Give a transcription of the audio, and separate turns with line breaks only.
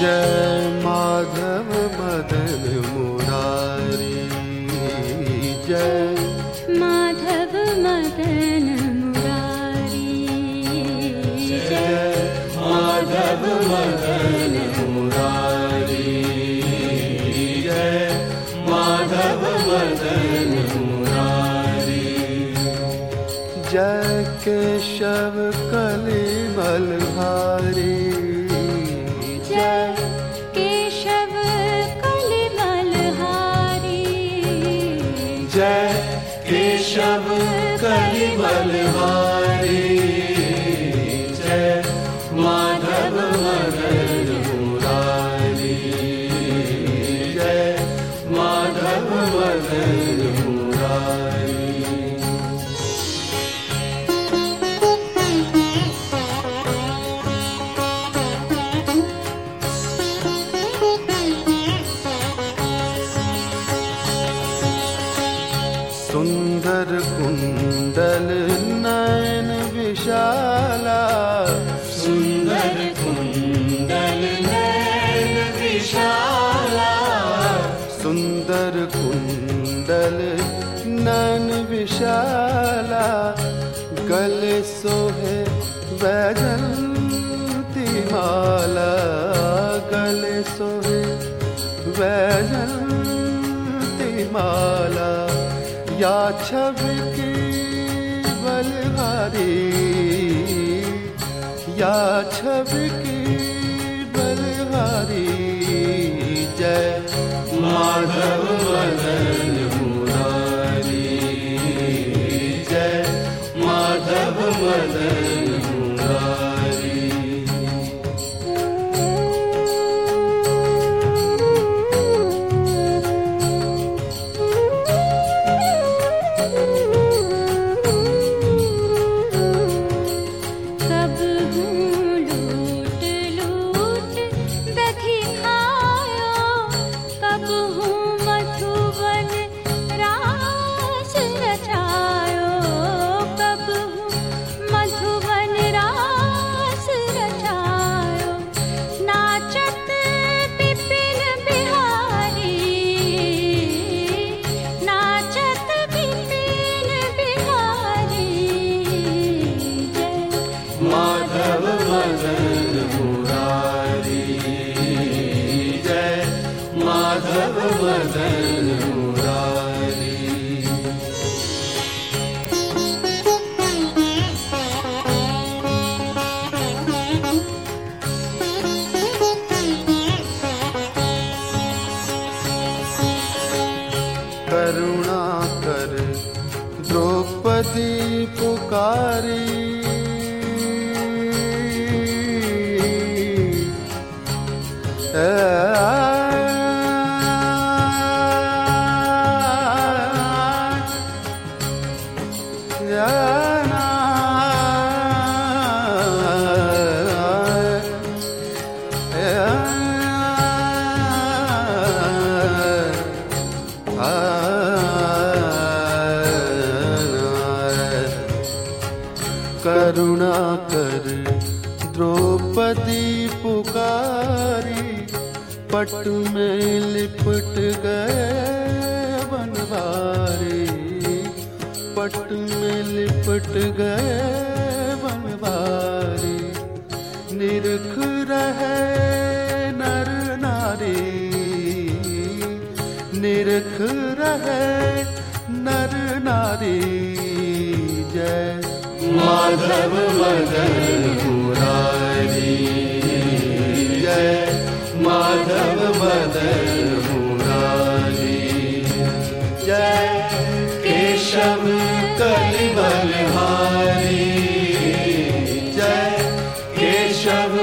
जय माधव मदन मुरारी। जय।
माधव मदन मुरारी। जय
माधव मदन मुरारी। जय माधव मदन मुरारी। जय केशव कलिमल भारी
जय केशव कलिमलहारी
जय केशव कलिमलहारी विशाला। सुंदर कुंडल नयन विशाला। सुंदर कुंडल नयन विशाला। गले सोहे वैजंती माला। गले सोहे वैजंती माला। या छवि की बलहारी या छवि की बलहारी जय। माधव मदन। करुणा कर द्रौपदी पुकारी करुणा कर। द्रौपदी पुकारी, पट में लिपट गए बनवारी पट में लिपट गए बनवारी निरख रहे नर नारी। निरख रहे नर नारी। जय माधव बदनपुरारी जय माधव मदन मुरारी जय केशव कलिबारी जय केशव